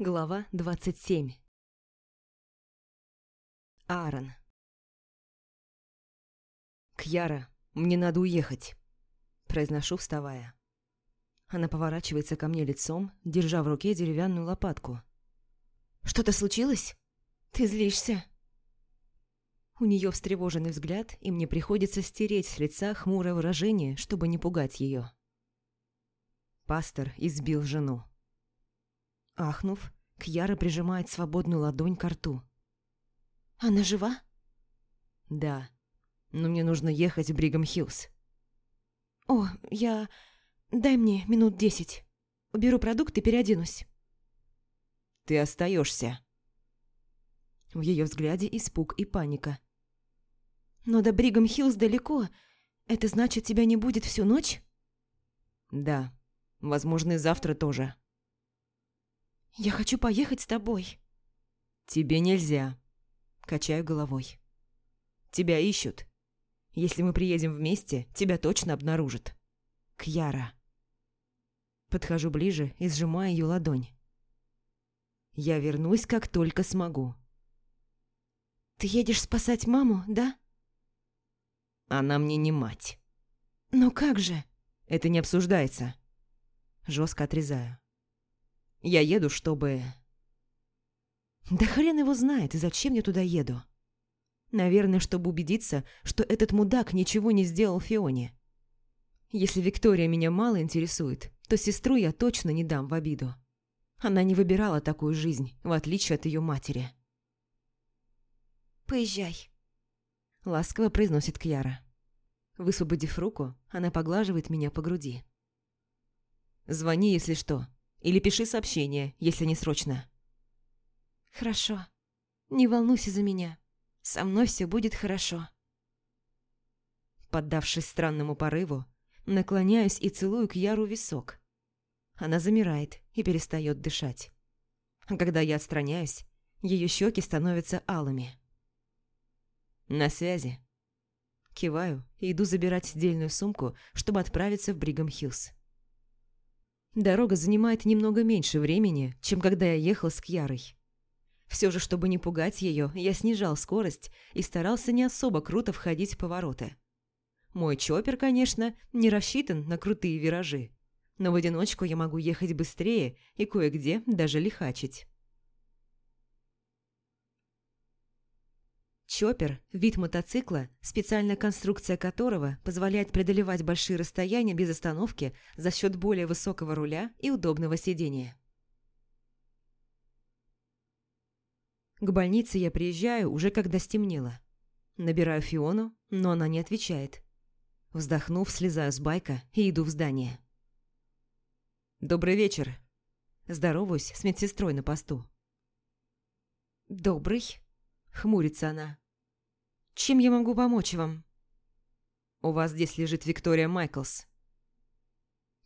Глава 27 Аарон «Кьяра, мне надо уехать», – произношу, вставая. Она поворачивается ко мне лицом, держа в руке деревянную лопатку. «Что-то случилось? Ты злишься?» У нее встревоженный взгляд, и мне приходится стереть с лица хмурое выражение, чтобы не пугать ее. Пастор избил жену. Ахнув, Кьяра прижимает свободную ладонь к рту. «Она жива?» «Да, но мне нужно ехать в Бригам-Хиллз». «О, я... Дай мне минут десять. Уберу продукты переоденусь». «Ты остаешься. В ее взгляде испуг и паника. «Но до Бригам-Хиллз далеко. Это значит, тебя не будет всю ночь?» «Да. Возможно, и завтра тоже». «Я хочу поехать с тобой». «Тебе нельзя». Качаю головой. «Тебя ищут. Если мы приедем вместе, тебя точно обнаружат. Кьяра». Подхожу ближе и сжимаю ее ладонь. «Я вернусь, как только смогу». «Ты едешь спасать маму, да?» «Она мне не мать». «Но как же?» «Это не обсуждается». Жестко отрезаю. Я еду, чтобы... Да хрен его знает, зачем я туда еду. Наверное, чтобы убедиться, что этот мудак ничего не сделал Фионе. Если Виктория меня мало интересует, то сестру я точно не дам в обиду. Она не выбирала такую жизнь, в отличие от ее матери. «Поезжай», — ласково произносит Кьяра. Высвободив руку, она поглаживает меня по груди. «Звони, если что», или пиши сообщение, если не срочно». «Хорошо. Не волнуйся за меня. Со мной все будет хорошо». Поддавшись странному порыву, наклоняюсь и целую к Яру висок. Она замирает и перестает дышать. А когда я отстраняюсь, ее щеки становятся алыми. «На связи». Киваю и иду забирать сдельную сумку, чтобы отправиться в Бригам-Хиллз. Дорога занимает немного меньше времени, чем когда я ехал с Кьярой. Все же, чтобы не пугать ее, я снижал скорость и старался не особо круто входить в повороты. Мой чоппер, конечно, не рассчитан на крутые виражи, но в одиночку я могу ехать быстрее и кое-где даже лихачить. Чоппер – вид мотоцикла, специальная конструкция которого позволяет преодолевать большие расстояния без остановки за счет более высокого руля и удобного сидения. К больнице я приезжаю уже когда стемнело. Набираю Фиону, но она не отвечает. Вздохнув, слезаю с байка и иду в здание. «Добрый вечер!» Здороваюсь с медсестрой на посту. «Добрый!» Хмурится она. «Чем я могу помочь вам?» «У вас здесь лежит Виктория Майклс».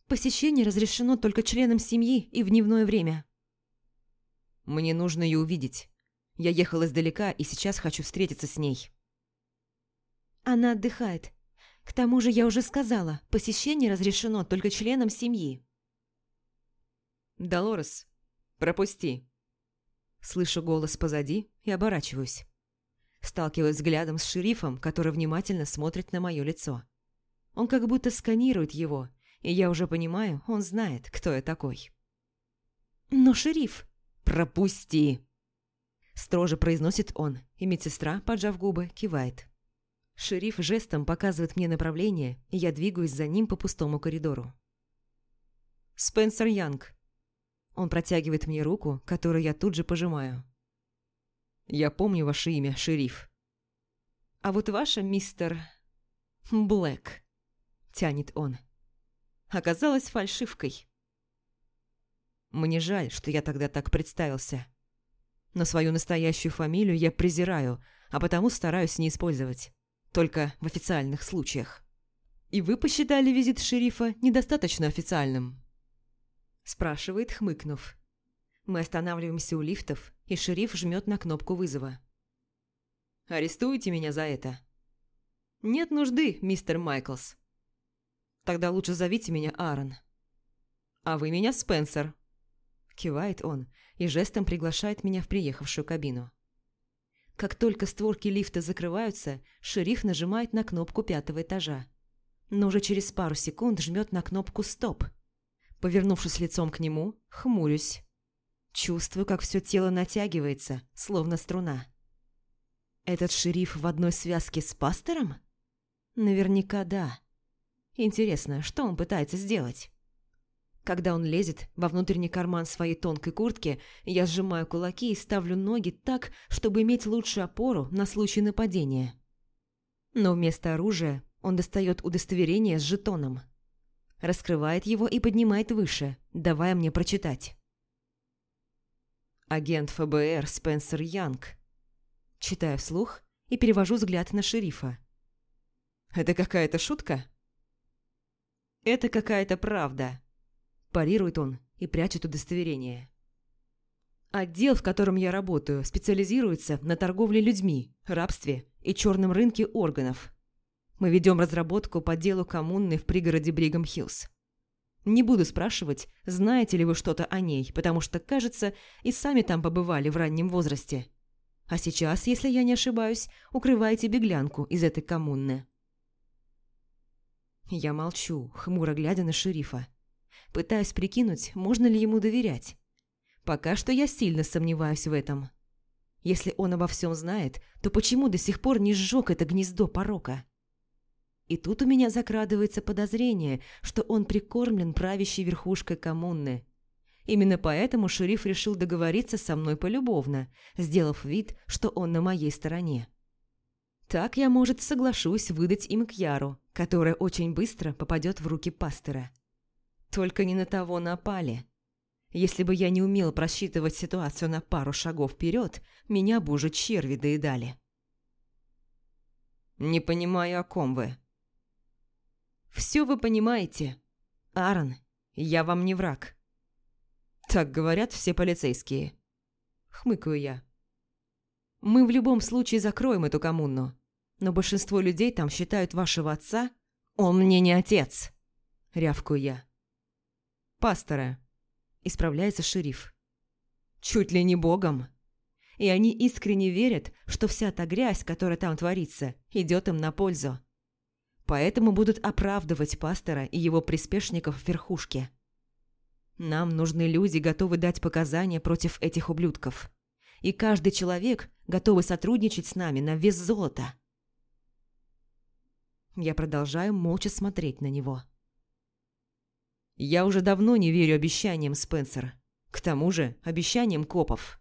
«Посещение разрешено только членам семьи и в дневное время». «Мне нужно ее увидеть. Я ехал издалека и сейчас хочу встретиться с ней». «Она отдыхает. К тому же я уже сказала, посещение разрешено только членам семьи». «Долорес, пропусти», Слышу голос позади и оборачиваюсь. Сталкиваюсь взглядом с шерифом, который внимательно смотрит на мое лицо. Он как будто сканирует его, и я уже понимаю, он знает, кто я такой. «Но шериф...» «Пропусти!» Строже произносит он, и медсестра, поджав губы, кивает. Шериф жестом показывает мне направление, и я двигаюсь за ним по пустому коридору. «Спенсер Янг», он протягивает мне руку, которую я тут же пожимаю. «Я помню ваше имя, шериф». «А вот ваше, мистер... Блэк», — тянет он. «Оказалась фальшивкой». Мне жаль, что я тогда так представился. Но свою настоящую фамилию я презираю, а потому стараюсь не использовать. Только в официальных случаях. И вы посчитали визит шерифа недостаточно официальным?» Спрашивает, хмыкнув. Мы останавливаемся у лифтов, и шериф жмет на кнопку вызова. «Арестуете меня за это?» «Нет нужды, мистер Майклс». «Тогда лучше зовите меня Аарон». «А вы меня Спенсер». Кивает он и жестом приглашает меня в приехавшую кабину. Как только створки лифта закрываются, шериф нажимает на кнопку пятого этажа. Но уже через пару секунд жмет на кнопку «Стоп». Повернувшись лицом к нему, хмурюсь. Чувствую, как все тело натягивается, словно струна. Этот шериф в одной связке с пастором? Наверняка да. Интересно, что он пытается сделать? Когда он лезет во внутренний карман своей тонкой куртки, я сжимаю кулаки и ставлю ноги так, чтобы иметь лучшую опору на случай нападения. Но вместо оружия он достает удостоверение с жетоном. Раскрывает его и поднимает выше, давая мне прочитать. Агент ФБР Спенсер Янг. Читаю вслух и перевожу взгляд на шерифа. «Это какая-то шутка?» «Это какая-то правда», Парирует он и прячет удостоверение. Отдел, в котором я работаю, специализируется на торговле людьми, рабстве и черном рынке органов. Мы ведем разработку по делу коммуны в пригороде Бригам-Хиллз. Не буду спрашивать, знаете ли вы что-то о ней, потому что, кажется, и сами там побывали в раннем возрасте. А сейчас, если я не ошибаюсь, укрываете беглянку из этой коммуны. Я молчу, хмуро глядя на шерифа пытаясь прикинуть, можно ли ему доверять. Пока что я сильно сомневаюсь в этом. Если он обо всем знает, то почему до сих пор не сжег это гнездо порока? И тут у меня закрадывается подозрение, что он прикормлен правящей верхушкой коммуны. Именно поэтому шериф решил договориться со мной полюбовно, сделав вид, что он на моей стороне. Так я, может, соглашусь выдать им Кьяру, которая очень быстро попадет в руки пастора. Только не на того напали. Если бы я не умел просчитывать ситуацию на пару шагов вперед, меня бы уже черви доедали. «Не понимаю, о ком вы». «Все вы понимаете. Аарон, я вам не враг». «Так говорят все полицейские». Хмыкаю я. «Мы в любом случае закроем эту коммуну, но большинство людей там считают вашего отца... Он мне не отец!» Рявкую я пастора», – исправляется шериф. «Чуть ли не богом. И они искренне верят, что вся та грязь, которая там творится, идет им на пользу. Поэтому будут оправдывать пастора и его приспешников в верхушке. Нам нужны люди, готовые дать показания против этих ублюдков. И каждый человек, готовый сотрудничать с нами на вес золота». Я продолжаю молча смотреть на него. Я уже давно не верю обещаниям, Спенсер. К тому же обещаниям копов.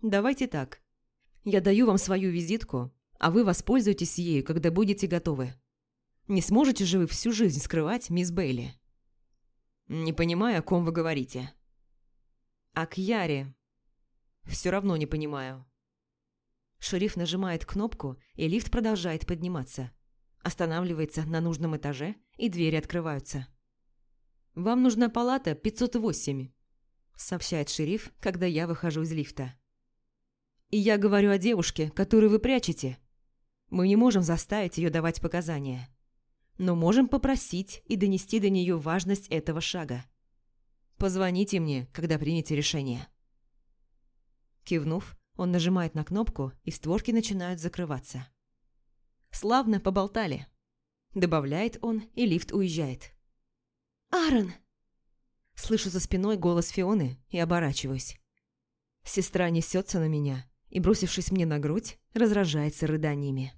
Давайте так. Я даю вам свою визитку, а вы воспользуетесь ею, когда будете готовы. Не сможете же вы всю жизнь скрывать мисс Бейли? Не понимаю, о ком вы говорите. А к Яре. Все равно не понимаю. Шериф нажимает кнопку, и лифт продолжает подниматься. Останавливается на нужном этаже, и двери открываются. «Вам нужна палата 508», – сообщает шериф, когда я выхожу из лифта. «И я говорю о девушке, которую вы прячете. Мы не можем заставить ее давать показания, но можем попросить и донести до нее важность этого шага. Позвоните мне, когда примете решение». Кивнув, он нажимает на кнопку, и створки начинают закрываться. «Славно поболтали», – добавляет он, и лифт уезжает. «Аарон!» Слышу за спиной голос Фионы и оборачиваюсь. Сестра несется на меня и, бросившись мне на грудь, разражается рыданиями.